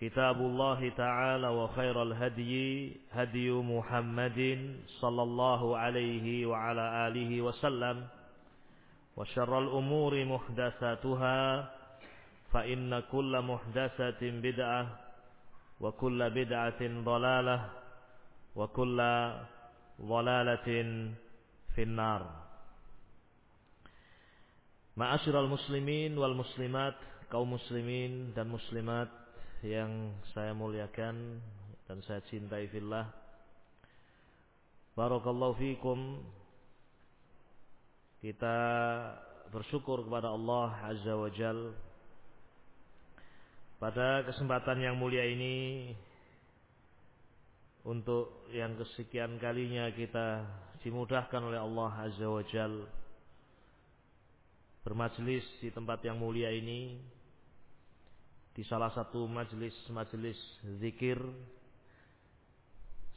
كتاب الله تعالى وخير الهدي هدي محمد صلى الله عليه وعلى آله وسلم. وشر الأمور محدثاتها فإن كل محدثة بدعة وكل بدعة ضلالة وكل ضلالة في النار. معاشر المسلمين والمسلمات kaum muslimin dan muslimat yang saya muliakan dan saya cintai fillah. Barakallahu fikum. Kita bersyukur kepada Allah Azza wa Jal pada kesempatan yang mulia ini untuk yang kesekian kalinya kita dimudahkan oleh Allah Azza wa Jal bermajlis di tempat yang mulia ini di salah satu majelis-majelis zikir,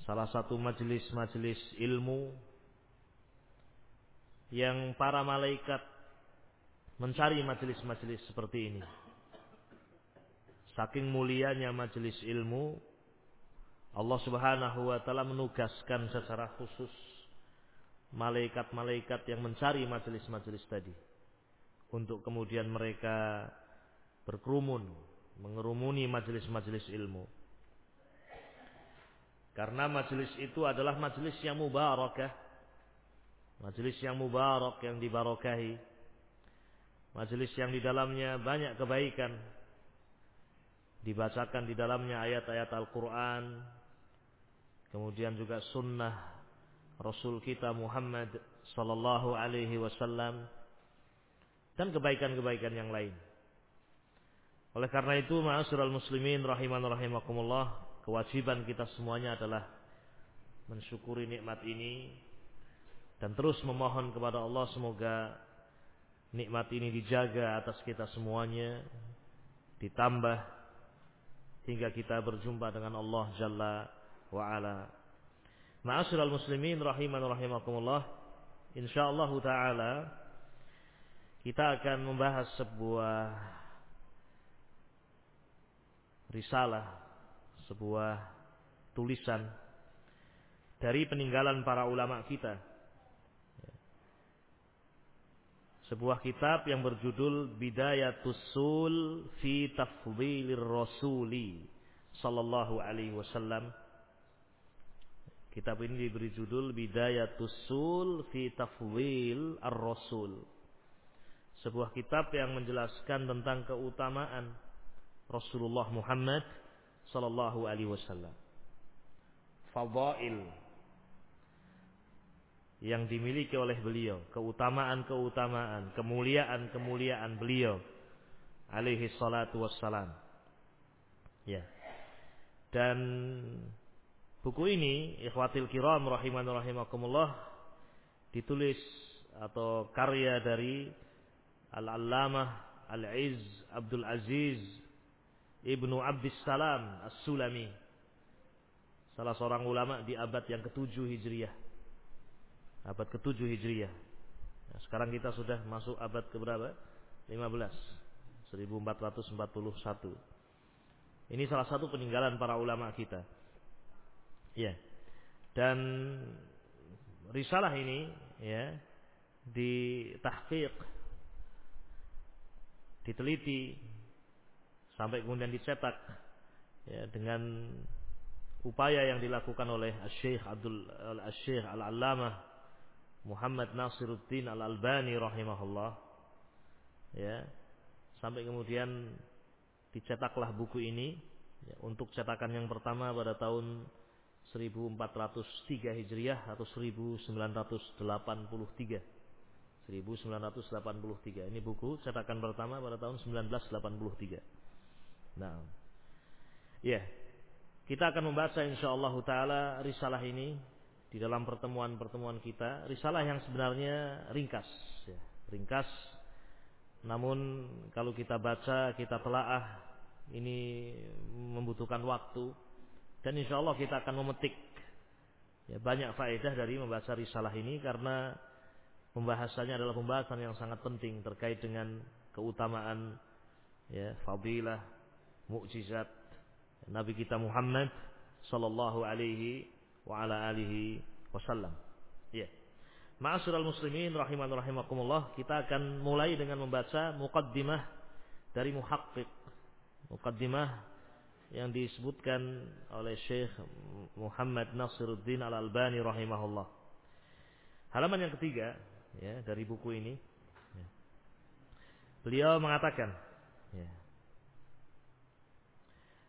salah satu majelis-majelis ilmu yang para malaikat mencari majelis-majelis seperti ini. Saking mulianya majelis ilmu, Allah Subhanahu wa taala menugaskan secara khusus malaikat-malaikat yang mencari majelis-majelis tadi untuk kemudian mereka berkerumun mengerumuni majelis-majelis ilmu. Karena majelis itu adalah majelis yang mubarakah. Majelis yang mubarak yang dibarakahi. Majelis yang di dalamnya banyak kebaikan. Dibacakan di dalamnya ayat-ayat Al-Quran. Kemudian juga sunnah Rasul kita Muhammad sallallahu alaihi wasallam dan kebaikan-kebaikan yang lain. Oleh karena itu, ma'asyiral muslimin rahiman rahimakumullah, kewajiban kita semuanya adalah mensyukuri nikmat ini dan terus memohon kepada Allah semoga nikmat ini dijaga atas kita semuanya, ditambah hingga kita berjumpa dengan Allah Jalla wa ala. Ma'asyiral muslimin rahiman rahimakumullah, insyaallah taala kita akan membahas sebuah risalah, sebuah tulisan dari peninggalan para ulama kita. Sebuah kitab yang berjudul Bidayatus Sul fi Tafdhilir Rasuli sallallahu alaihi wasallam. Kitab ini diberi judul Bidayatus Sul fi Tafdhil Ar-Rasul. Sebuah kitab yang menjelaskan tentang keutamaan Rasulullah Muhammad sallallahu alaihi wasallam. Fadail yang dimiliki oleh beliau, keutamaan-keutamaan, kemuliaan-kemuliaan beliau alaihi salatu wassalam. Ya. Dan buku ini ikhwatil kiram rahiman rahimakumullah ditulis atau karya dari Al-Allamah Al-Izz Abdul Aziz Ibnu Abdus Salam As-Sulami. Salah seorang ulama di abad yang ketujuh Hijriyah. Abad ketujuh Hijriyah. Nah, sekarang kita sudah masuk abad ke berapa 15 1441 ini salah satu peninggalan para ulama kita. Ya. Dan risalah ini ya ditahqiq diteliti sampai kemudian dicetak ya dengan upaya yang dilakukan oleh Syekh Abdul Syekh Al-Allamah Muhammad Nasiruddin Al-Albani rahimahullah ya sampai kemudian dicetaklah buku ini ya, untuk cetakan yang pertama pada tahun 1403 Hijriah atau 1983 1983. Ini buku cetakan pertama pada tahun 1983. Nah, ya, kita akan membaca insyaallah taala risalah ini di dalam pertemuan-pertemuan kita. Risalah yang sebenarnya ringkas, ya. ringkas. Namun kalau kita baca, kita telaah, ini membutuhkan waktu dan insyaallah kita akan memetik ya, banyak faedah dari membaca risalah ini karena Pembahasannya adalah pembahasan yang sangat penting terkait dengan keutamaan ya, fadilah, mukjizat Nabi kita Muhammad sallallahu alaihi wa ala alihi wasallam. Ya. Ma'asyiral muslimin rahiman rahimakumullah, kita akan mulai dengan membaca muqaddimah dari muhaqqiq. Muqaddimah yang disebutkan oleh Syekh Muhammad Nasiruddin Al-Albani rahimahullah. Halaman yang ketiga ya dari buku ini. Ya. Beliau mengatakan, ya.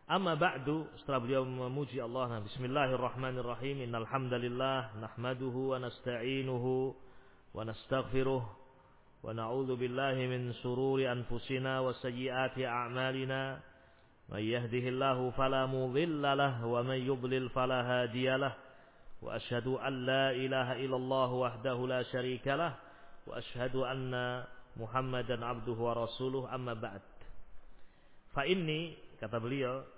Amma ba'du, setelah beliau memuji Allah, nah, bismillahirrahmanirrahim, Innalhamdalillah nahmaduhu wa nasta'inuhu wa nastaghfiruh wa na'udzu billahi min sururi anfusina wa sayyiati a'malina. May yahdihillahu fala mudilla lahu wa may yudlil fala hadiyalah. Wa asyhadu an la ilaha illallah wahdahu la syarikalah wa asyhadu anna Muhammadan abduhu wa rasuluh amma ba'd. Fa inni kata beliau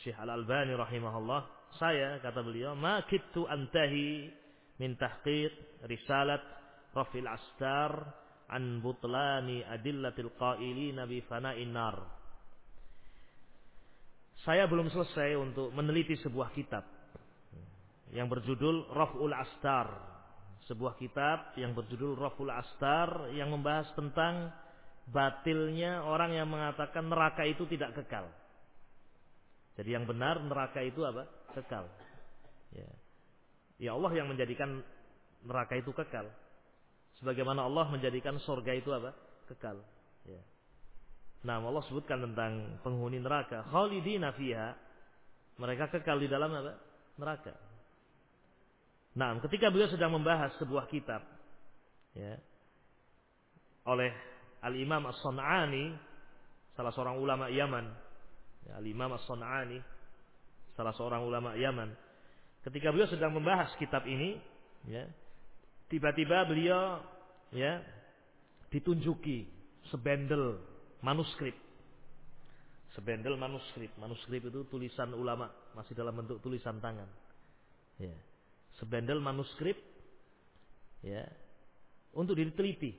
Syekh Al-Albani rahimahullah saya kata beliau ma kittu antahi min tahqiq risalat Rafil Astar an butlani adillatil qailina bi fana'in nar saya belum selesai untuk meneliti sebuah kitab yang berjudul Raf'ul Astar. Sebuah kitab yang berjudul Raf'ul Astar yang membahas tentang batilnya orang yang mengatakan neraka itu tidak kekal. Jadi yang benar neraka itu apa? Kekal. Ya. ya Allah yang menjadikan neraka itu kekal. Sebagaimana Allah menjadikan surga itu apa? Kekal. Ya. Nah, Allah sebutkan tentang penghuni neraka, khalidina fiha. Mereka kekal di dalam apa? Neraka. Nah, ketika beliau sedang membahas sebuah kitab ya, oleh Al-Imam As-Sun'ani, salah seorang ulama Yaman, ya, Al-Imam As-Sun'ani, salah seorang ulama Yaman. Ketika beliau sedang membahas kitab ini, ya, tiba-tiba beliau ya ditunjuki sebendel manuskrip. Sebendel manuskrip. Manuskrip itu tulisan ulama, masih dalam bentuk tulisan tangan. Ya sebendel manuskrip ya untuk diteliti.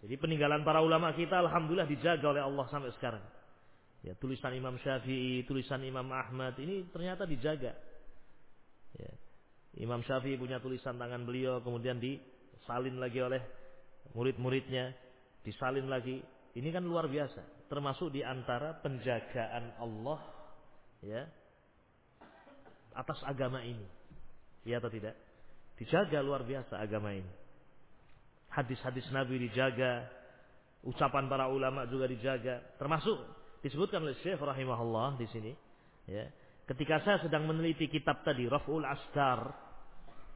Jadi peninggalan para ulama kita alhamdulillah dijaga oleh Allah sampai sekarang. Ya, tulisan Imam Syafi'i, tulisan Imam Ahmad ini ternyata dijaga. Ya. Imam Syafi'i punya tulisan tangan beliau kemudian disalin lagi oleh murid-muridnya, disalin lagi. Ini kan luar biasa, termasuk di antara penjagaan Allah ya atas agama ini. Ya atau tidak? Dijaga luar biasa agama ini. Hadis-hadis Nabi dijaga, ucapan para ulama juga dijaga, termasuk disebutkan oleh Syekh rahimahullah di sini, ya. Ketika saya sedang meneliti kitab tadi Raf'ul Astar,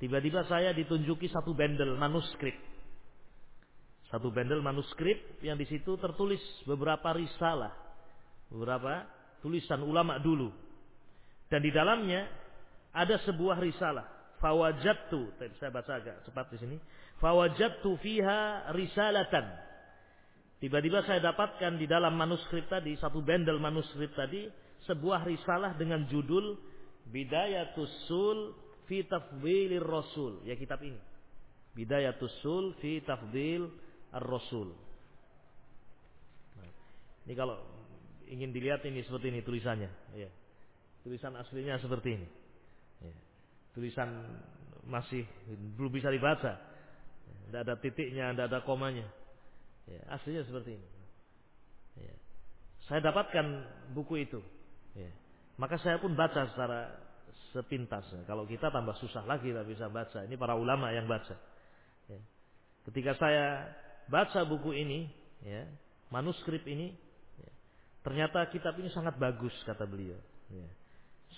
tiba-tiba saya ditunjuki satu bendel manuskrip. Satu bendel manuskrip yang di situ tertulis beberapa risalah, beberapa tulisan ulama dulu. Dan di dalamnya ada sebuah risalah. Fawajattu, saya baca agak cepat di sini. Fawajattu fiha risalatan. Tiba-tiba saya dapatkan di dalam manuskrip tadi, satu bendel manuskrip tadi, sebuah risalah dengan judul Bidayatus Sul fi Tafdilir Rasul. Ya kitab ini. Bidayatus Sul fi Tafdil Ar-Rasul. Nah, ini kalau ingin dilihat ini seperti ini tulisannya. Ya. Tulisan aslinya seperti ini. Ya. Tulisan masih belum bisa dibaca. Tidak ada titiknya, tidak ada komanya. Ya, aslinya seperti ini. Ya. Saya dapatkan buku itu. Ya. Maka saya pun baca secara sepintas. Kalau kita tambah susah lagi tidak bisa baca. Ini para ulama yang baca. Ya. Ketika saya baca buku ini, ya, manuskrip ini, ya, ternyata kitab ini sangat bagus kata beliau. Ya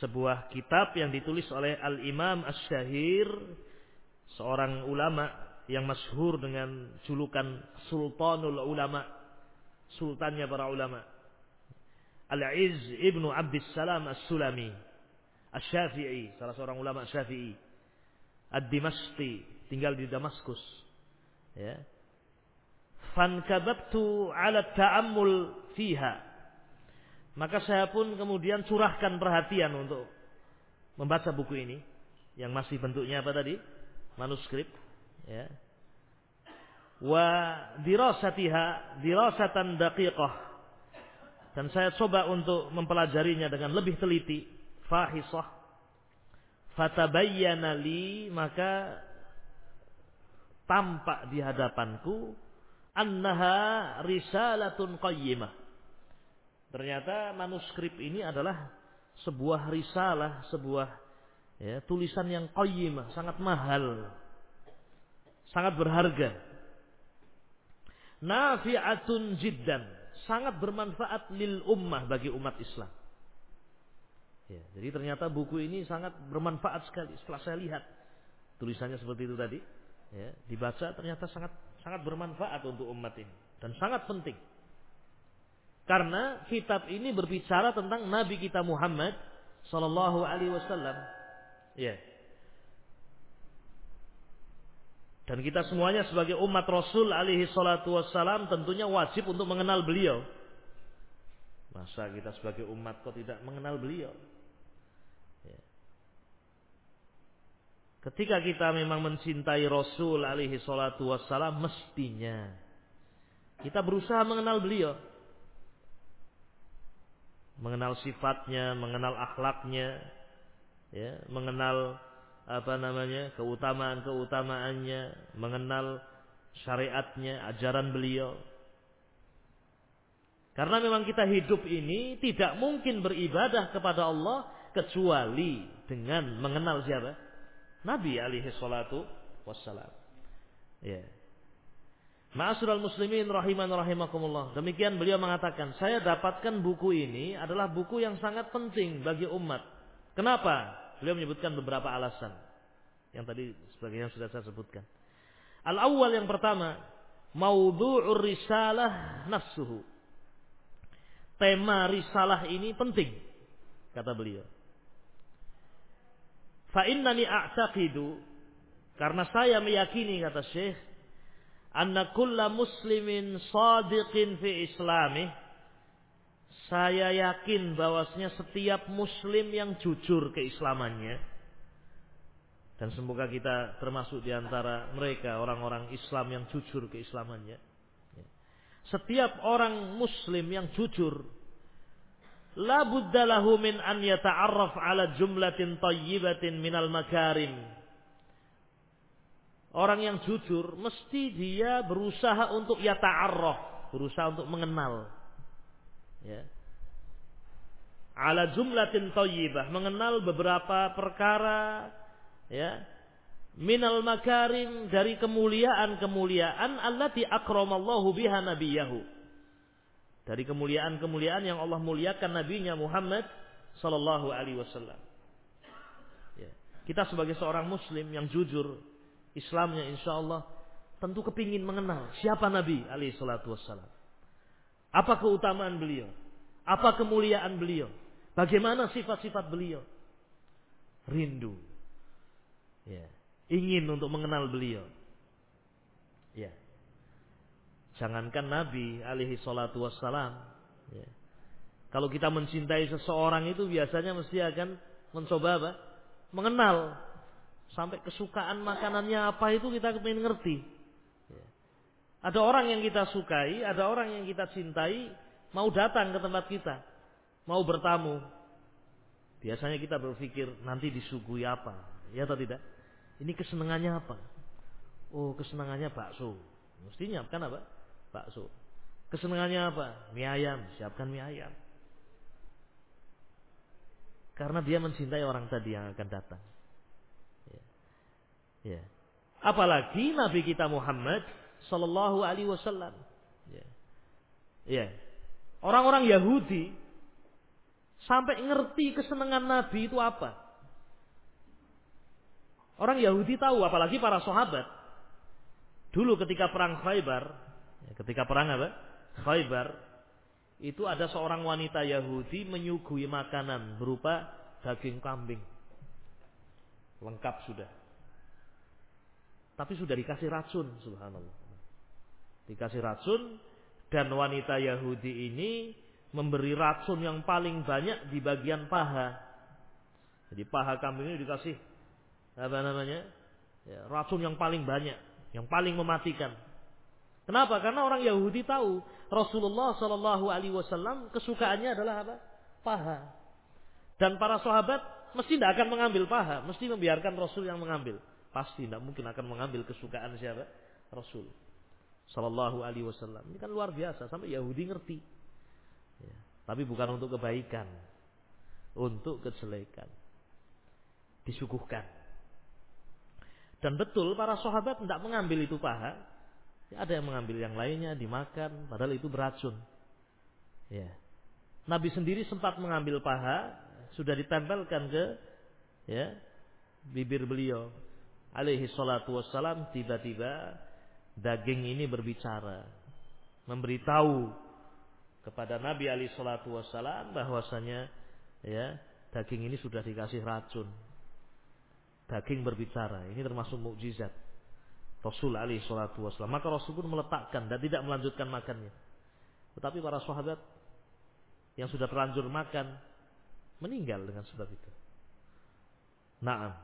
sebuah kitab yang ditulis oleh Al-Imam Asy-Syahir seorang ulama yang masyhur dengan julukan Sultanul Ulama sultannya para ulama. Al-Izz Ibnu Abdissalam As-Sulami Asy-Syafi'i salah seorang ulama Syafi'i. Ad-Dimashqi tinggal di Damaskus. Ya. Fankababtu ala ta'ammul fiha. Maka saya pun kemudian curahkan perhatian untuk membaca buku ini yang masih bentuknya apa tadi? Manuskrip, ya. Wa dirasatiha dirasatan daqiqah. Dan saya coba untuk mempelajarinya dengan lebih teliti, fahisah. Fatabayyana li maka tampak di hadapanku annaha risalatun qayyimah Ternyata manuskrip ini adalah sebuah risalah, sebuah ya, tulisan yang qayyimah, sangat mahal. Sangat berharga. Nafi'atun jiddan, sangat bermanfaat lil ummah bagi umat Islam. Ya, jadi ternyata buku ini sangat bermanfaat sekali setelah saya lihat tulisannya seperti itu tadi. Ya, dibaca ternyata sangat sangat bermanfaat untuk umat ini dan sangat penting. Karena kitab ini berbicara tentang Nabi kita Muhammad Sallallahu Alaihi Wasallam. Ya. Dan kita semuanya sebagai umat Rasul alaihi salatu wassalam tentunya wajib untuk mengenal beliau. Masa kita sebagai umat kok tidak mengenal beliau? Ya. Ketika kita memang mencintai Rasul alaihi salatu wassalam mestinya kita berusaha mengenal beliau mengenal sifatnya, mengenal akhlaknya, ya, mengenal apa namanya keutamaan-keutamaannya, mengenal syariatnya, ajaran beliau. Karena memang kita hidup ini tidak mungkin beribadah kepada Allah kecuali dengan mengenal siapa? Nabi alaihi salatu wassalam. Ya. Ma'asyiral muslimin rahiman rahimakumullah. Demikian beliau mengatakan, saya dapatkan buku ini adalah buku yang sangat penting bagi umat. Kenapa? Beliau menyebutkan beberapa alasan. Yang tadi sebagainya sudah saya sebutkan. Al-awwal yang pertama, maudhu'ur risalah nafsuhu. Tema risalah ini penting, kata beliau. Fa innani a'taqidu karena saya meyakini kata Syekh anna kulla muslimin sadiqin fi islami saya yakin bahwasanya setiap muslim yang jujur keislamannya dan semoga kita termasuk di antara mereka orang-orang Islam yang jujur keislamannya setiap orang muslim yang jujur la budda lahu min an yata'arraf ala jumlatin tayyibatin minal makarim Orang yang jujur mesti dia berusaha untuk ya ta'arraf, berusaha untuk mengenal. Ya. Ala jumlatin thayyibah, mengenal beberapa perkara ya minal makarim dari kemuliaan-kemuliaan allati akramallahu biha nabiyahu. Dari kemuliaan-kemuliaan yang Allah muliakan nabinya Muhammad sallallahu alaihi wasallam. Ya. Kita sebagai seorang muslim yang jujur Islamnya insya Allah tentu kepingin mengenal siapa Nabi alaihi salatu wassalam. Apa keutamaan beliau? Apa kemuliaan beliau? Bagaimana sifat-sifat beliau? Rindu. Ya. Ingin untuk mengenal beliau. Ya. Jangankan Nabi alaihi salatu wassalam. Ya. Kalau kita mencintai seseorang itu biasanya mesti akan mencoba apa? Mengenal. Sampai kesukaan makanannya apa itu kita ingin ngerti. Ada orang yang kita sukai, ada orang yang kita cintai, mau datang ke tempat kita, mau bertamu. Biasanya kita berpikir nanti disuguhi apa, ya atau tidak? Ini kesenangannya apa? Oh, kesenangannya bakso. Mesti nyiapkan apa? Bakso. Kesenangannya apa? Mie ayam, siapkan mie ayam. Karena dia mencintai orang tadi yang akan datang. Ya. ya. Apalagi Nabi kita Muhammad Sallallahu Alaihi Wasallam. Ya. ya. Orang-orang Yahudi sampai ngerti kesenangan Nabi itu apa. Orang Yahudi tahu, apalagi para sahabat. Dulu ketika perang Khaybar, ya, ketika perang apa? Khaybar, itu ada seorang wanita Yahudi menyuguhi makanan berupa daging kambing. Lengkap sudah. Tapi sudah dikasih racun, subhanallah dikasih racun dan wanita Yahudi ini memberi racun yang paling banyak di bagian paha. Jadi paha kambing ini dikasih apa namanya? Ya, racun yang paling banyak, yang paling mematikan. Kenapa? Karena orang Yahudi tahu Rasulullah Shallallahu Alaihi Wasallam kesukaannya adalah apa? Paha. Dan para sahabat mesti tidak akan mengambil paha, mesti membiarkan Rasul yang mengambil. Pasti tidak mungkin akan mengambil kesukaan siapa? Rasul. Sallallahu Alaihi Wasallam. Ini kan luar biasa. Sampai Yahudi ngerti. Tapi bukan untuk kebaikan. Untuk kejelekan. Disuguhkan. Dan betul para sahabat tidak mengambil itu paha. Ya, ada yang mengambil yang lainnya dimakan. Padahal itu beracun. Ya. Nabi sendiri sempat mengambil paha. Sudah ditempelkan ke ya, bibir beliau. Alaihi salatu wassalam tiba-tiba daging ini berbicara, memberitahu kepada Nabi Ali Shallallahu Wasallam bahwasanya ya daging ini sudah dikasih racun. Daging berbicara, ini termasuk mukjizat Rasul Ali Shallallahu Wasallam. Maka Rasul pun meletakkan dan tidak melanjutkan makannya. Tetapi para sahabat yang sudah terlanjur makan meninggal dengan sebab itu. Naam.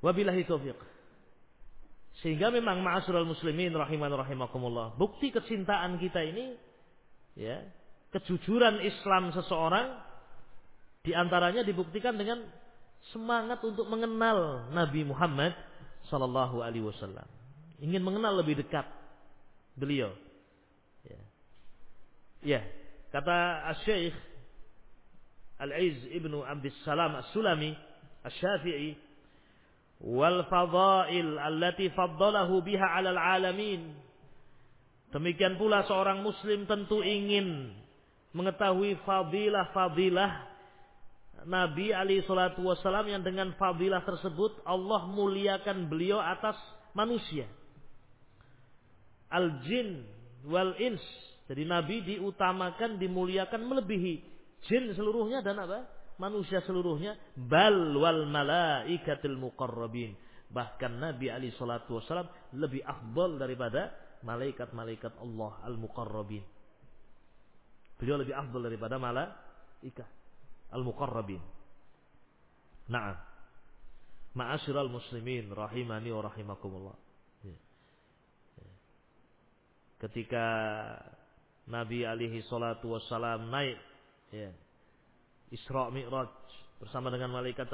Wabillahi taufiq. Sehingga memang ma'asyiral muslimin rahiman rahimakumullah. Bukti kecintaan kita ini ya, kejujuran Islam seseorang di antaranya dibuktikan dengan semangat untuk mengenal Nabi Muhammad sallallahu alaihi wasallam. Ingin mengenal lebih dekat beliau. Ya. ya. Kata Syekh Al-Aiz Ibnu Abdus Salam As-Sulami Asy-Syafi'i wal fadail allati faddalahu biha 'alal alamin. Demikian pula seorang muslim tentu ingin mengetahui fadilah-fadilah Nabi Ali salatu wasallam yang dengan fadilah tersebut Allah muliakan beliau atas manusia. Al jin wal ins. Jadi Nabi diutamakan, dimuliakan melebihi jin seluruhnya dan apa? Manusia seluruhnya bal wal malaikatil muqarrabin bahkan Nabi Ali salatu wasallam lebih afdal daripada malaikat-malaikat Allah al muqarrabin beliau lebih afdal daripada malaikat al muqarrabin na'am ma'asyiral muslimin rahimani wa rahimakumullah. Ya. ketika Nabi alaihi salatu wasallam naik ya Isra Mi'raj bersama dengan malaikat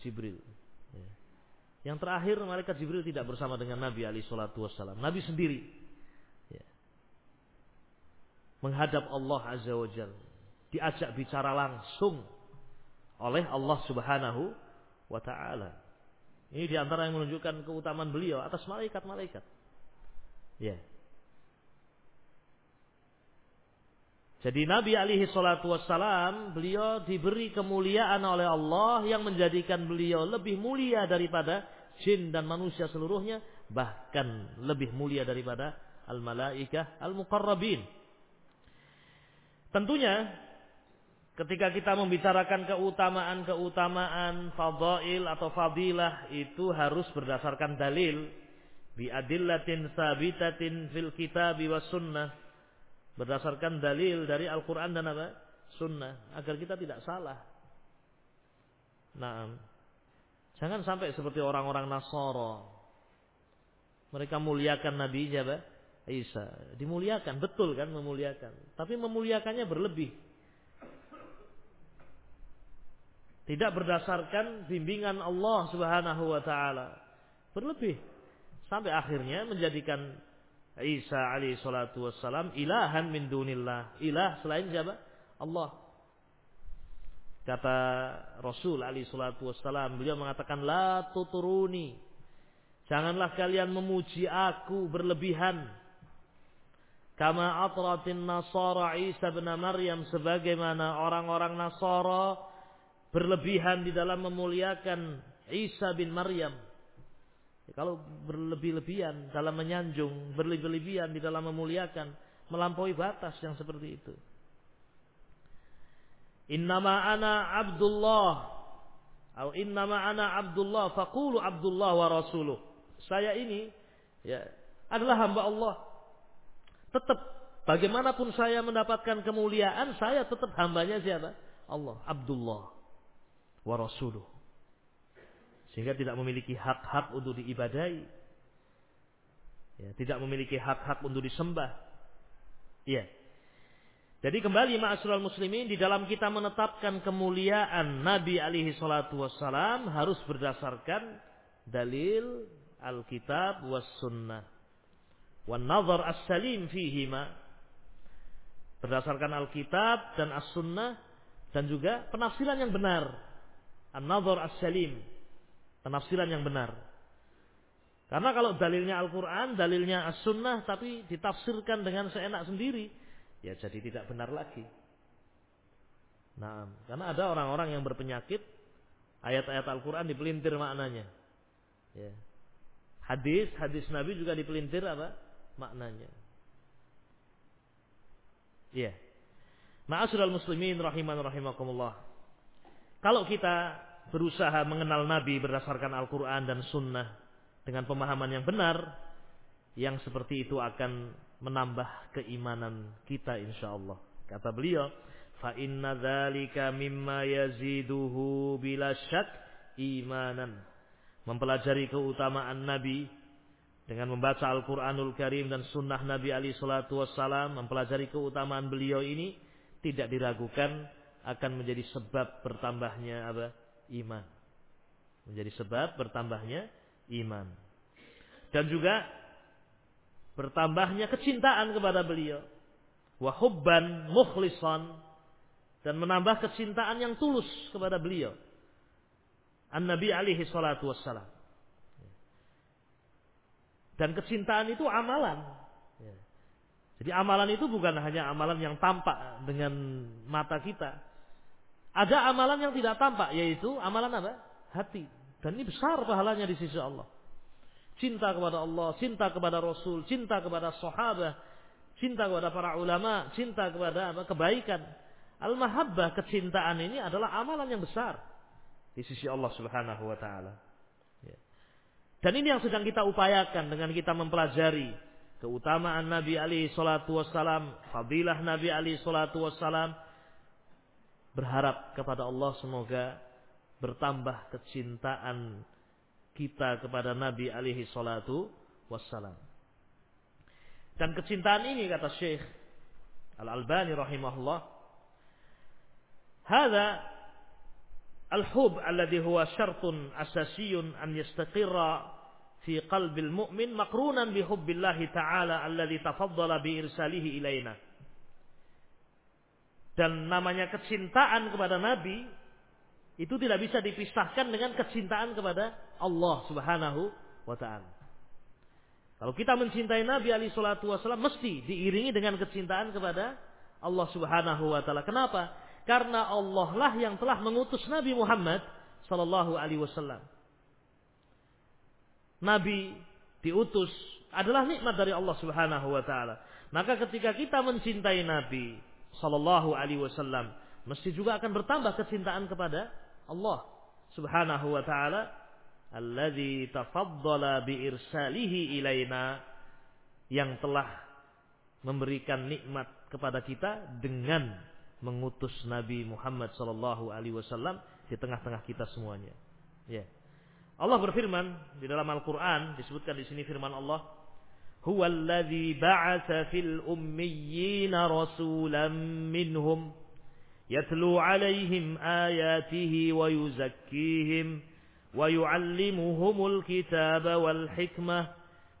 Jibril. Ya. Yang terakhir malaikat Jibril tidak bersama dengan Nabi Ali Shallallahu Wasallam. Nabi sendiri ya. menghadap Allah Azza wa Jal. Diajak bicara langsung oleh Allah Subhanahu wa taala. Ini di antara yang menunjukkan keutamaan beliau atas malaikat-malaikat. Ya. Jadi Nabi alaihi salatu wassalam beliau diberi kemuliaan oleh Allah yang menjadikan beliau lebih mulia daripada jin dan manusia seluruhnya bahkan lebih mulia daripada al-malaikah al-muqarrabin. Tentunya ketika kita membicarakan keutamaan-keutamaan fadail atau fadilah itu harus berdasarkan dalil bi adillatin sabitatin fil kitab was sunnah berdasarkan dalil dari Al-Qur'an dan apa? sunnah agar kita tidak salah. Nah, jangan sampai seperti orang-orang Nasara. Mereka muliakan Nabi siapa? Isa. Dimuliakan, betul kan memuliakan. Tapi memuliakannya berlebih. Tidak berdasarkan bimbingan Allah Subhanahu wa taala. Berlebih. Sampai akhirnya menjadikan Isa alaihi salatu wassalam ilahan min dunillah. Ilah selain siapa? Allah. Kata Rasul alaihi salatu wassalam, beliau mengatakan la tuturuni. Janganlah kalian memuji aku berlebihan Kama atratin Nasara Isa bin Maryam sebagaimana orang-orang Nasara berlebihan di dalam memuliakan Isa bin Maryam. Kalau berlebih-lebihan dalam menyanjung, berlebih-lebihan di dalam memuliakan, melampaui batas yang seperti itu. Innama ana Abdullah atau innama ana Abdullah faqulu Abdullah wa rasuluh. Saya ini ya adalah hamba Allah Tetap bagaimanapun saya mendapatkan kemuliaan, saya tetap hambanya siapa? Allah, Abdullah wa Rasuluh. Sehingga tidak memiliki hak-hak untuk diibadai. Ya, tidak memiliki hak-hak untuk disembah. Iya. Jadi kembali ma'asyiral muslimin di dalam kita menetapkan kemuliaan Nabi alaihi salatu wassalam harus berdasarkan dalil Alkitab was sunnah wan nazar as-salim fihima berdasarkan Alkitab dan As-Sunnah dan juga penafsiran yang benar. An-nazar as-salim, penafsiran yang benar. Karena kalau dalilnya Al-Qur'an, dalilnya As-Sunnah tapi ditafsirkan dengan seenak sendiri, ya jadi tidak benar lagi. Nah, karena ada orang-orang yang berpenyakit ayat-ayat Al-Qur'an dipelintir maknanya. Ya. Hadis, hadis Nabi juga dipelintir apa? maknanya. Iya. Ma'asyiral muslimin rahiman rahimakumullah. Kalau kita berusaha mengenal Nabi berdasarkan Al-Quran dan Sunnah dengan pemahaman yang benar, yang seperti itu akan menambah keimanan kita insya Allah. Kata beliau, fa inna dzalika mimma yaziduhu bila syak imanan. Mempelajari keutamaan Nabi dengan membaca Al-Quranul Karim dan Sunnah Nabi Ali Shallallahu Wasallam mempelajari keutamaan beliau ini tidak diragukan akan menjadi sebab bertambahnya apa iman. Menjadi sebab bertambahnya iman. Dan juga bertambahnya kecintaan kepada beliau. Wahubban mukhlisan. Dan menambah kecintaan yang tulus kepada beliau. An Nabi alaihi salatu wassalam. Dan kecintaan itu amalan. Jadi amalan itu bukan hanya amalan yang tampak dengan mata kita. Ada amalan yang tidak tampak, yaitu amalan apa? Hati. Dan ini besar pahalanya di sisi Allah. Cinta kepada Allah, cinta kepada Rasul, cinta kepada sahabat, cinta kepada para ulama, cinta kepada apa? kebaikan. Al-mahabbah, kecintaan ini adalah amalan yang besar di sisi Allah Subhanahu wa taala. Dan ini yang sedang kita upayakan dengan kita mempelajari keutamaan Nabi Ali Shallallahu Wasallam, fadilah Nabi Ali Shallallahu Wasallam berharap kepada Allah semoga bertambah kecintaan kita kepada Nabi alaihi salatu wassalam. Dan kecintaan ini kata Syekh Al-Albani rahimahullah, "Hadza al-hub alladhi huwa syartun asasiyun an yastaqirra fi qalbil mu'min maqrunan bi hubbillahi ta'ala alladhi tafaddala bi irsalihi ilaina." Dan namanya kecintaan kepada Nabi itu tidak bisa dipisahkan dengan kecintaan kepada Allah Subhanahu wa taala. Kalau kita mencintai Nabi Ali salatu wasallam mesti diiringi dengan kecintaan kepada Allah Subhanahu wa taala. Kenapa? Karena Allah lah yang telah mengutus Nabi Muhammad sallallahu alaihi wasallam. Nabi diutus adalah nikmat dari Allah Subhanahu wa taala. Maka ketika kita mencintai Nabi sallallahu alaihi wasallam, mesti juga akan bertambah kecintaan kepada Allah Subhanahu wa taala alladzi tafaddala bi irsalihi ilaina yang telah memberikan nikmat kepada kita dengan mengutus Nabi Muhammad sallallahu alaihi wasallam di tengah-tengah kita semuanya. Ya. Allah berfirman di dalam Al-Qur'an disebutkan di sini firman Allah, "Huwallazi ba'atsa fil ummiyina rasulan minhum yatlu 'alaihim ayatihi wa yuzakkihim wa yu'allimuhumul kitaba wal hikmah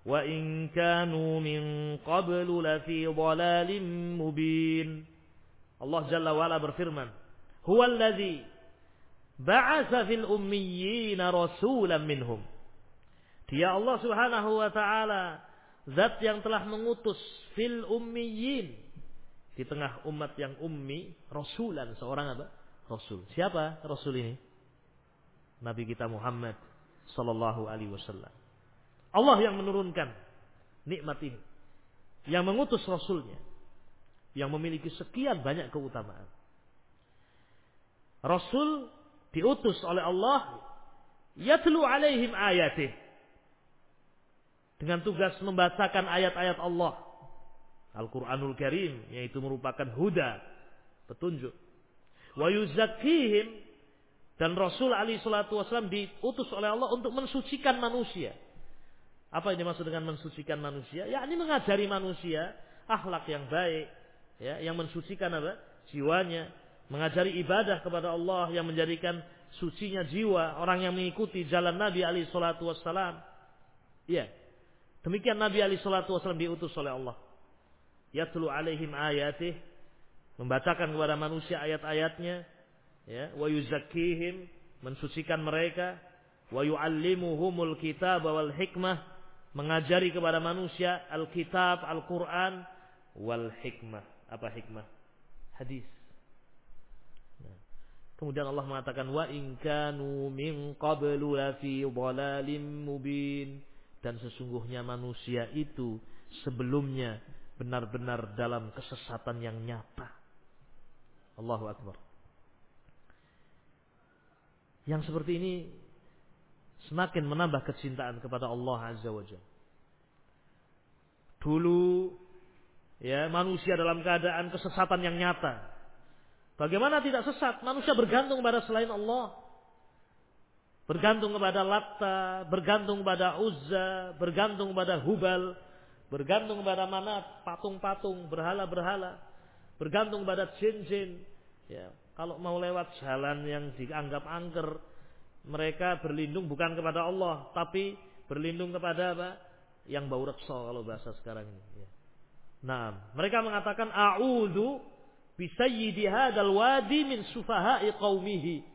wa in kanu min qablu lafi dhalalin mubin." Allah Jalla wa'ala berfirman, "Huwallazi ba'atsa fil ummiyina rasulan minhum. Dia Allah Subhanahu wa taala zat yang telah mengutus fil ummiyin di tengah umat yang ummi rasulan seorang apa? Rasul. Siapa rasul ini? Nabi kita Muhammad sallallahu alaihi wasallam. Allah yang menurunkan nikmat ini. Yang mengutus rasulnya yang memiliki sekian banyak keutamaan. Rasul diutus oleh Allah yatlu alaihim ayatih dengan tugas membacakan ayat-ayat Allah. Al-Qur'anul Karim yaitu merupakan huda petunjuk. Wa yuzakkihim dan Rasul Ali salatu wasallam diutus oleh Allah untuk mensucikan manusia. Apa yang dimaksud dengan mensucikan manusia? Ya ini mengajari manusia akhlak yang baik ya yang mensucikan apa? Jiwanya. Mengajari ibadah kepada Allah yang menjadikan sucinya jiwa orang yang mengikuti jalan Nabi Ali Shallallahu Wasallam. Iya, demikian Nabi Ali Shallallahu Wasallam diutus oleh Allah. Yatlu alaihim ayatih, membacakan kepada manusia ayat-ayatnya, ya, wa yuzakkihim, mensucikan mereka, wa yu'allimuhumul kitab wal hikmah, mengajari kepada manusia Alkitab, Al-Quran, wal hikmah. Apa hikmah? Hadis. Kemudian Allah mengatakan wa in kanu min qablu lafi dhalalin mubin dan sesungguhnya manusia itu sebelumnya benar-benar dalam kesesatan yang nyata. Allahu akbar. Yang seperti ini semakin menambah kecintaan kepada Allah Azza wa Jalla. Dulu ya manusia dalam keadaan kesesatan yang nyata. Bagaimana tidak sesat? Manusia bergantung kepada selain Allah. Bergantung kepada Latta, bergantung kepada Uzza, bergantung kepada Hubal, bergantung kepada Manat, patung-patung, berhala-berhala, bergantung kepada jin-jin. Ya, kalau mau lewat jalan yang dianggap angker, mereka berlindung bukan kepada Allah, tapi berlindung kepada apa? Yang bau rekso kalau bahasa sekarang ini. Ya. Nah, mereka mengatakan a'udhu bisayyidi hadzal wadi min sufaha'i qaumihi.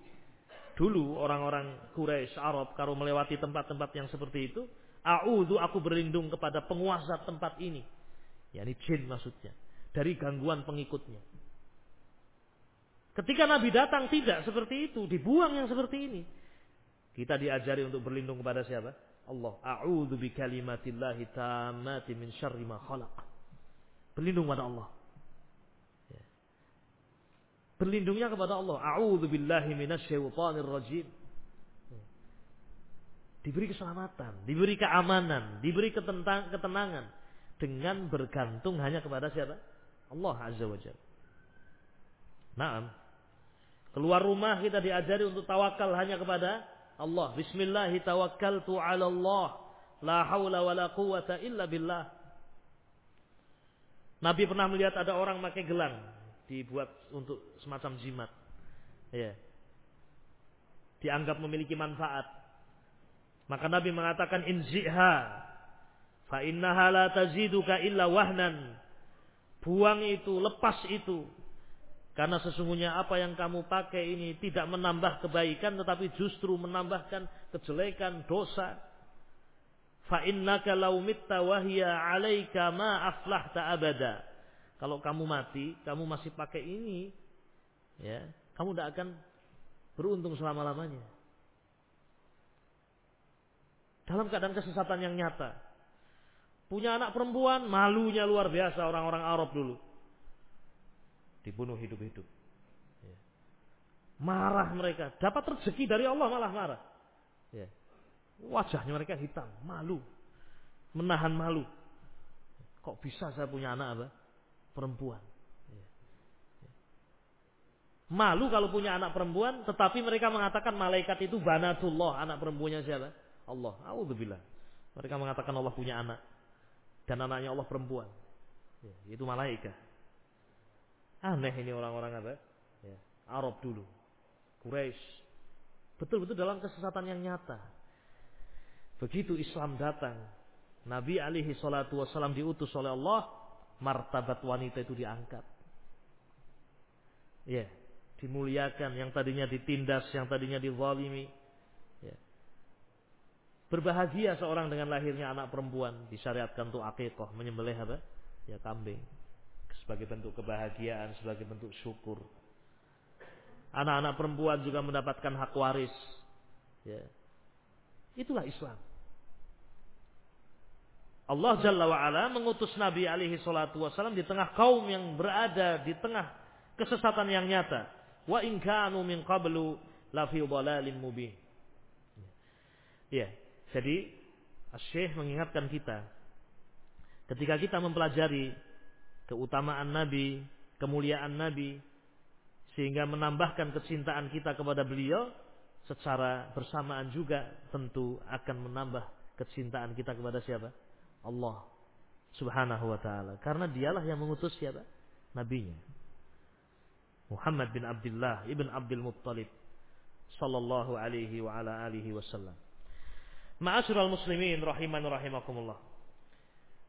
Dulu orang-orang Quraisy Arab kalau melewati tempat-tempat yang seperti itu, a'udzu aku berlindung kepada penguasa tempat ini. yakni jin maksudnya, dari gangguan pengikutnya. Ketika Nabi datang tidak seperti itu, dibuang yang seperti ini. Kita diajari untuk berlindung kepada siapa? Allah. A'udzu bikalimatillahi tammati min syarri ma khalaq. Berlindung pada Allah Berlindungnya kepada Allah. A'udzu billahi minasyaitonir rajim. Diberi keselamatan, diberi keamanan, diberi ketentang, ketenangan dengan bergantung hanya kepada siapa? Allah Azza wa Jalla. Naam. Keluar rumah kita diajari untuk tawakal hanya kepada Allah. Bismillahi tawakkaltu 'ala Allah. La haula wala quwata illa billah. Nabi pernah melihat ada orang pakai gelang dibuat untuk semacam jimat. Ya. Dianggap memiliki manfaat. Maka Nabi mengatakan inziha fa innaha la taziduka illa wahnan. Buang itu, lepas itu. Karena sesungguhnya apa yang kamu pakai ini tidak menambah kebaikan tetapi justru menambahkan kejelekan, dosa. Fa innaka law mitta 'alaika ma aflahta abada. Kalau kamu mati, kamu masih pakai ini, ya, kamu tidak akan beruntung selama-lamanya. Dalam keadaan kesesatan yang nyata, Punya anak perempuan, malunya luar biasa orang-orang Arab dulu. Dibunuh hidup-hidup. Ya. Marah mereka. Dapat rezeki dari Allah malah marah. Ya. Wajahnya mereka hitam, malu. Menahan malu. Kok bisa saya punya anak apa? Perempuan. Ya. Ya. Malu kalau punya anak perempuan, tetapi mereka mengatakan malaikat itu banatullah, anak perempuannya siapa? Allah. Alhamdulillah. Mereka mengatakan Allah punya anak dan anaknya Allah perempuan. Ya, itu malaikat. Aneh ini orang-orang apa? Arab dulu. Quraisy. Betul-betul dalam kesesatan yang nyata. Begitu Islam datang, Nabi alaihi salatu wasallam diutus oleh Allah, martabat wanita itu diangkat. Ya, dimuliakan yang tadinya ditindas, yang tadinya dizalimi. Ya. Berbahagia seorang dengan lahirnya anak perempuan disyariatkan untuk akikah, menyembelih apa? Ya kambing. Sebagai bentuk kebahagiaan, sebagai bentuk syukur. Anak-anak perempuan juga mendapatkan hak waris. Ya. Itulah Islam. Allah Jalla wa'ala mengutus Nabi alaihi salatu wasallam di tengah kaum yang berada di tengah kesesatan yang nyata. Wa in kanu min qablu la fi dhalalin mubin. Ya. Jadi Syekh mengingatkan kita ketika kita mempelajari keutamaan Nabi, kemuliaan Nabi sehingga menambahkan kecintaan kita kepada beliau secara bersamaan juga tentu akan menambah kecintaan kita kepada siapa? Allah Subhanahu wa taala. Karena dialah yang mengutus siapa? Nabinya. Muhammad bin Abdullah ibn Abdul Muttalib sallallahu alaihi wa ala alihi wasallam. Ma'asyiral muslimin rahiman rahimakumullah.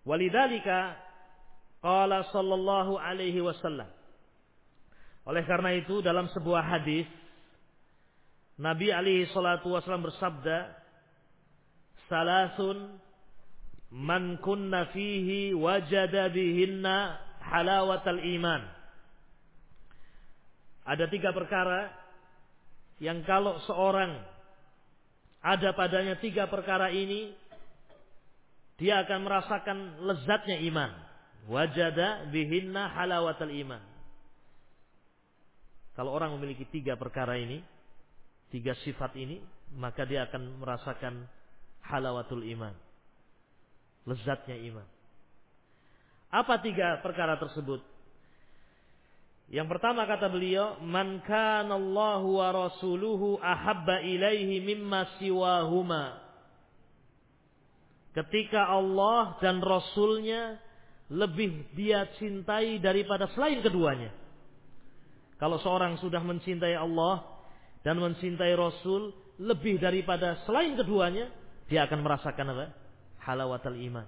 Walidzalika qala sallallahu alaihi wasallam. Oleh karena itu dalam sebuah hadis Nabi alaihi salatu wasallam bersabda Salasun man kunna fihi wajada bihinna halawatal iman. Ada tiga perkara yang kalau seorang ada padanya tiga perkara ini, dia akan merasakan lezatnya iman. Wajada bihinna halawatal iman. Kalau orang memiliki tiga perkara ini, tiga sifat ini, maka dia akan merasakan halawatul iman. Lezatnya iman. Apa tiga perkara tersebut? Yang pertama kata beliau, "Man kana Allahu wa rasuluhu ahabba ilaihi mimma siwahuma." Ketika Allah dan Rasulnya lebih dia cintai daripada selain keduanya. Kalau seorang sudah mencintai Allah dan mencintai Rasul lebih daripada selain keduanya, dia akan merasakan apa? Halawatul iman.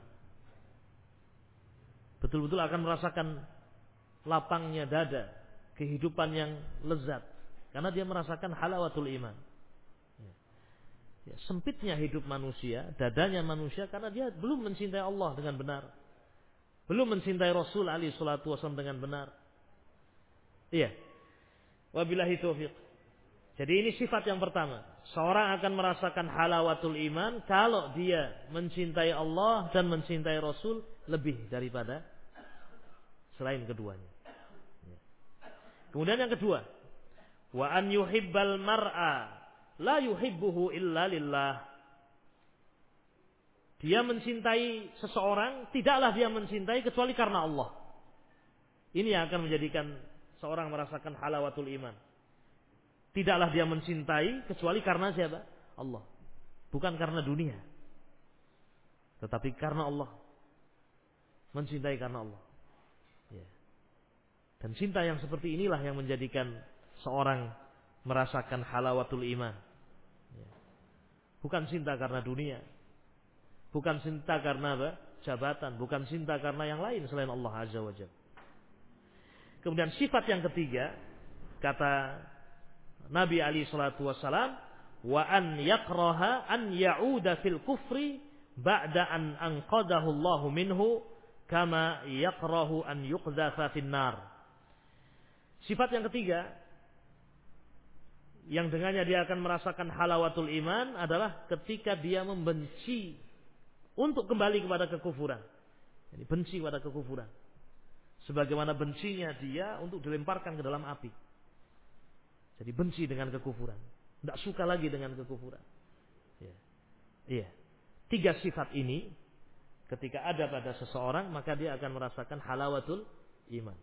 Betul-betul akan merasakan lapangnya dada, kehidupan yang lezat. Karena dia merasakan halawatul iman. Ya. Ya, sempitnya hidup manusia, dadanya manusia karena dia belum mencintai Allah dengan benar. Belum mencintai Rasul Ali salatu wasallam dengan benar. Iya. Wabillahi taufiq. Jadi ini sifat yang pertama. Seorang akan merasakan halawatul iman kalau dia mencintai Allah dan mencintai Rasul lebih daripada selain keduanya. Kemudian yang kedua, wa an yuhibbal mar'a la yuhibbuhu illa lillah. Dia mencintai seseorang, tidaklah dia mencintai kecuali karena Allah. Ini yang akan menjadikan seorang merasakan halawatul iman. Tidaklah dia mencintai kecuali karena siapa? Allah. Bukan karena dunia. Tetapi karena Allah. Mencintai karena Allah. Dan cinta yang seperti inilah yang menjadikan seorang merasakan halawatul iman. Ya. Bukan cinta karena dunia. Bukan cinta karena apa? jabatan. Bukan cinta karena yang lain selain Allah Azza wa Jalla. Kemudian sifat yang ketiga. Kata Nabi Ali Shallallahu Wasallam. Wa an yakraha an ya'uda fil kufri ba'da an anqadahu Allahu minhu kama yakrahu an yuqdhafa nar. Sifat yang ketiga yang dengannya dia akan merasakan halawatul iman adalah ketika dia membenci untuk kembali kepada kekufuran. Jadi benci pada kekufuran. Sebagaimana bencinya dia untuk dilemparkan ke dalam api. Jadi benci dengan kekufuran. Tidak suka lagi dengan kekufuran. Ya. Iya. Tiga sifat ini ketika ada pada seseorang maka dia akan merasakan halawatul iman.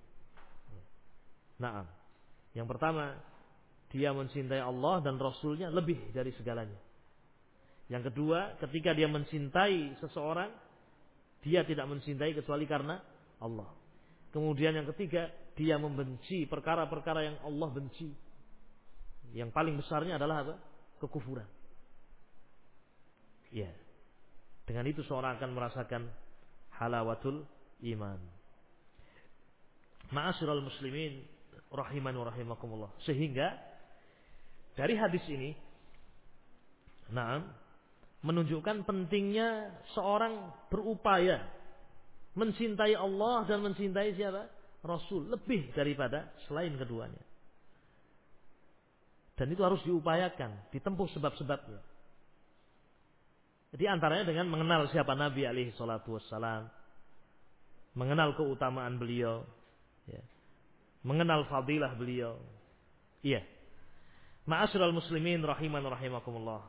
Nah, yang pertama dia mencintai Allah dan Rasulnya lebih dari segalanya. Yang kedua, ketika dia mencintai seseorang, dia tidak mencintai kecuali karena Allah. Kemudian yang ketiga, dia membenci perkara-perkara yang Allah benci. Yang paling besarnya adalah apa? Kekufuran. Ya. Dengan itu seorang akan merasakan halawatul iman. Ma'asyiral muslimin rahiman rahimakumullah. Sehingga dari hadis ini, nah, menunjukkan pentingnya seorang berupaya mencintai Allah dan mencintai siapa? Rasul lebih daripada selain keduanya. Dan itu harus diupayakan, ditempuh sebab-sebabnya. Jadi antaranya dengan mengenal siapa Nabi alaihi salatu wassalam, mengenal keutamaan beliau, ya. mengenal fadilah beliau. Iya. Ma'asyiral muslimin rahiman rahimakumullah.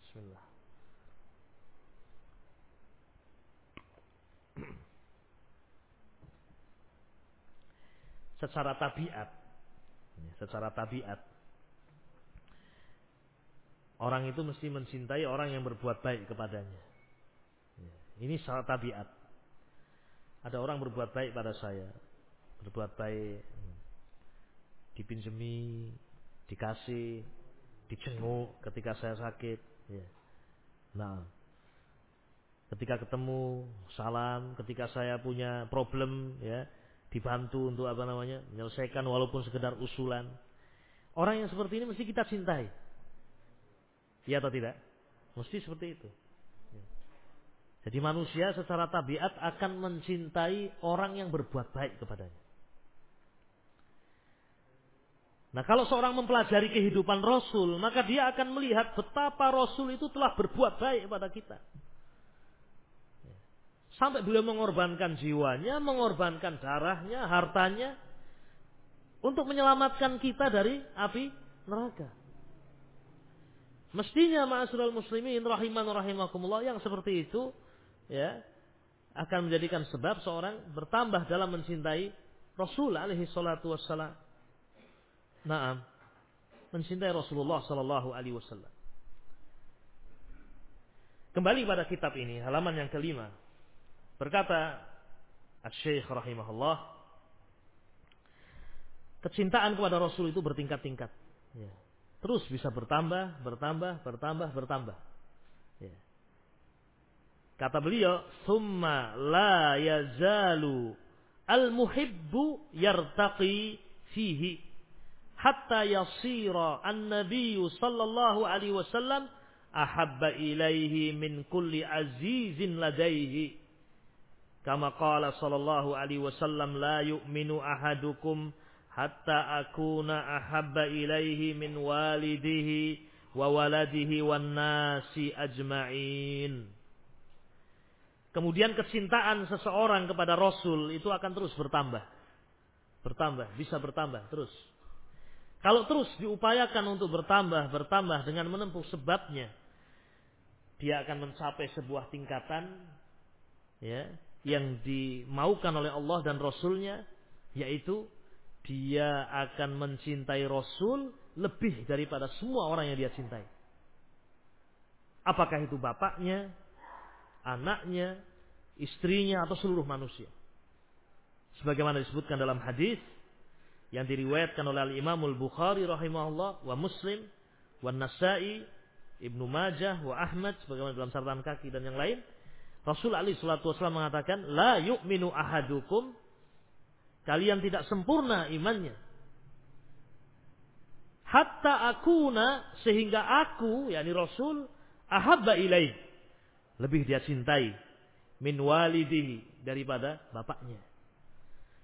Bismillah. Secara tabiat, secara tabiat, orang itu mesti mencintai orang yang berbuat baik kepadanya. Ini secara tabiat. Ada orang berbuat baik pada saya, berbuat baik, dipinjemi, dikasih, dicenguk ketika saya sakit, Ya. Nah, ketika ketemu salam, ketika saya punya problem, ya dibantu untuk apa namanya menyelesaikan walaupun sekedar usulan. Orang yang seperti ini mesti kita cintai. Ya atau tidak? Mesti seperti itu. Ya. Jadi manusia secara tabiat akan mencintai orang yang berbuat baik kepadanya. Nah kalau seorang mempelajari kehidupan Rasul, maka dia akan melihat betapa Rasul itu telah berbuat baik pada kita. Sampai beliau mengorbankan jiwanya, mengorbankan darahnya, hartanya, untuk menyelamatkan kita dari api neraka. Mestinya ma'asyiral muslimin rahiman rahimakumullah yang seperti itu ya akan menjadikan sebab seorang bertambah dalam mencintai Rasul alaihi salatu wassalam. Naam. Mencintai Rasulullah sallallahu alaihi wasallam. Kembali pada kitab ini, halaman yang kelima. Berkata Asy-Syaikh rahimahullah, kecintaan kepada Rasul itu bertingkat-tingkat. Ya. Terus bisa bertambah, bertambah, bertambah, bertambah. Ya. Kata beliau, "Summa la yazalu al-muhibbu yartaqi fihi." hatta yasira an-nabiy sallallahu alaihi wasallam ahabba ilaihi min kulli azizin ladaihi kama qala sallallahu alaihi wasallam la yu'minu ahadukum hatta akuna ahabba ilaihi min walidihi wa waladihi wan nasi ajma'in Kemudian kecintaan seseorang kepada Rasul itu akan terus bertambah. Bertambah, bisa bertambah terus. Kalau terus diupayakan untuk bertambah, bertambah dengan menempuh sebabnya, dia akan mencapai sebuah tingkatan ya yang dimaukan oleh Allah dan Rasulnya, yaitu dia akan mencintai Rasul lebih daripada semua orang yang dia cintai. Apakah itu bapaknya, anaknya, istrinya, atau seluruh manusia. Sebagaimana disebutkan dalam hadis, yang diriwayatkan oleh Al Imamul Bukhari rahimahullah wa Muslim wa Nasai Ibnu Majah wa Ahmad sebagaimana dalam catatan kaki dan yang lain Rasul Ali Shallallahu Wasallam mengatakan la yu'minu ahadukum. Kalian tidak sempurna imannya. Hatta akuna sehingga aku yakni Rasul ahabba ilaih. Lebih dia cintai min walidihi daripada bapaknya.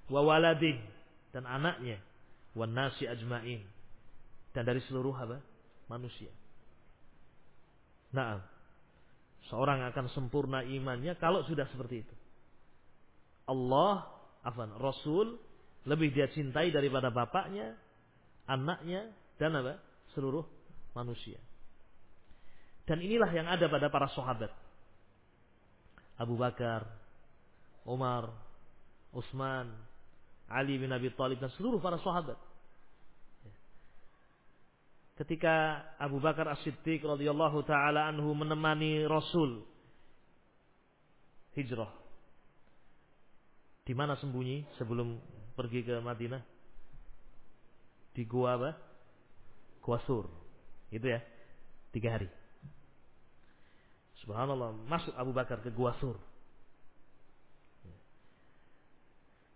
Wa waladihi dan anaknya. Wan nasi ajmain. Dan dari seluruh apa? manusia. Nah, Seorang akan sempurna imannya kalau sudah seperti itu. Allah, afan, Rasul lebih dia cintai daripada bapaknya, anaknya, dan apa? Seluruh manusia. Dan inilah yang ada pada para sahabat. Abu Bakar, Umar, Utsman, Ali bin Abi Thalib dan seluruh para sahabat. Ketika Abu Bakar As-Siddiq radhiyallahu taala anhu menemani Rasul hijrah. Di mana sembunyi sebelum pergi ke Madinah? Di gua apa? Gua Sur. Itu ya. Tiga hari. Subhanallah, masuk Abu Bakar ke gua Sur.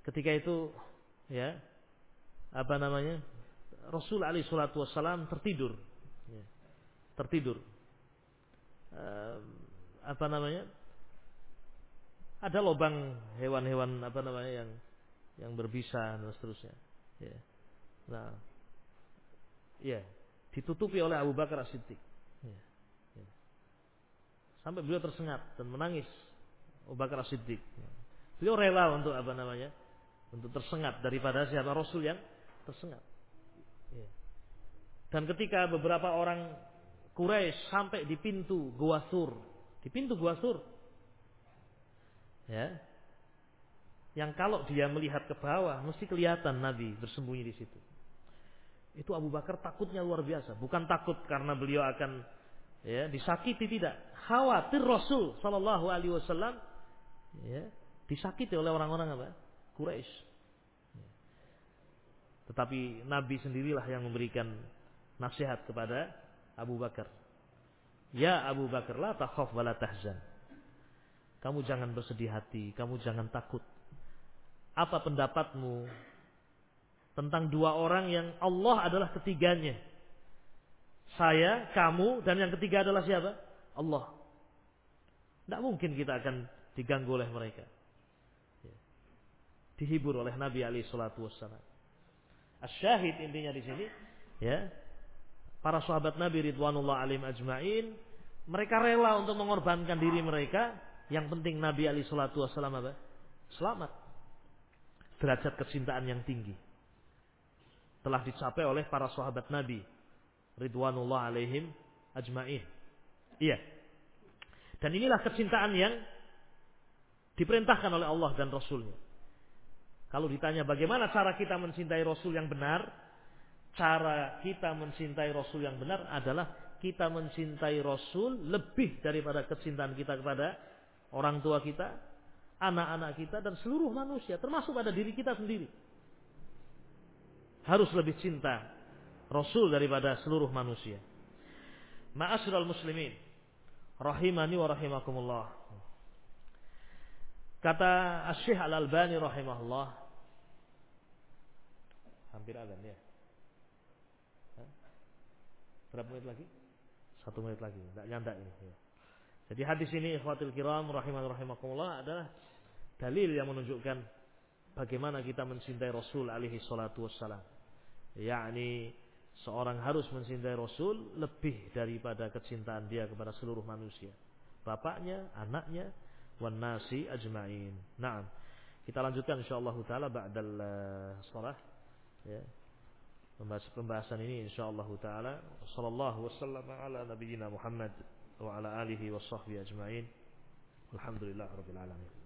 Ketika itu ya apa namanya Rasul Ali Shallallahu Wasallam tertidur, ya, tertidur. Uh, apa namanya? Ada lubang hewan-hewan apa namanya yang yang berbisa dan seterusnya. Ya. Nah, ya ditutupi oleh Abu Bakar As-Siddiq. Ya. Ya. Sampai beliau tersengat dan menangis Abu Bakar As-Siddiq. Ya. Beliau rela untuk apa namanya? untuk tersengat daripada siapa Rasul yang tersengat. Ya. Dan ketika beberapa orang Quraisy sampai di pintu Gua Sur, di pintu Gua Sur, ya, yang kalau dia melihat ke bawah mesti kelihatan Nabi bersembunyi di situ. Itu Abu Bakar takutnya luar biasa, bukan takut karena beliau akan ya disakiti tidak, khawatir Rasul Shallallahu Alaihi Wasallam ya disakiti oleh orang-orang apa? Quraisy. Tetapi Nabi sendirilah yang memberikan nasihat kepada Abu Bakar. Ya Abu Bakar, la takhaf wa la tahzan. Kamu jangan bersedih hati, kamu jangan takut. Apa pendapatmu tentang dua orang yang Allah adalah ketiganya? Saya, kamu, dan yang ketiga adalah siapa? Allah. Tidak mungkin kita akan diganggu oleh mereka dihibur oleh Nabi Ali Shallallahu Wasallam. Asyahid intinya di sini, ya, para sahabat Nabi Ridwanullah alim ajmain, mereka rela untuk mengorbankan diri mereka. Yang penting Nabi Ali Shallallahu Wasallam apa? Selamat. Derajat kecintaan yang tinggi telah dicapai oleh para sahabat Nabi Ridwanullah alaihim ajmain. Iya. Dan inilah kecintaan yang diperintahkan oleh Allah dan Rasulnya. Kalau ditanya bagaimana cara kita mencintai Rasul yang benar, cara kita mencintai Rasul yang benar adalah kita mencintai Rasul lebih daripada kecintaan kita kepada orang tua kita, anak-anak kita dan seluruh manusia, termasuk pada diri kita sendiri. Harus lebih cinta Rasul daripada seluruh manusia. Ma'asyiral muslimin, rahimani wa rahimakumullah. Kata Syekh Al-Albani rahimahullah, Hampir azan ya. Berapa menit lagi? Satu menit lagi. Tidak nyandak ini. Ya. Jadi hadis ini ikhwatil kiram rahimah rahimakumullah adalah dalil yang menunjukkan bagaimana kita mencintai Rasul alaihi salatu wassalam. Yakni seorang harus mencintai Rasul lebih daripada kecintaan dia kepada seluruh manusia. Bapaknya, anaknya, wan nasi ajma'in. Naam. Kita lanjutkan insyaallah taala ba'dal uh, shalah ya pembahasan ini insyaallah taala. Sallallahu wasallam ala Muhammad wa ala alihi ajmain. Alhamdulillah rabbil alamin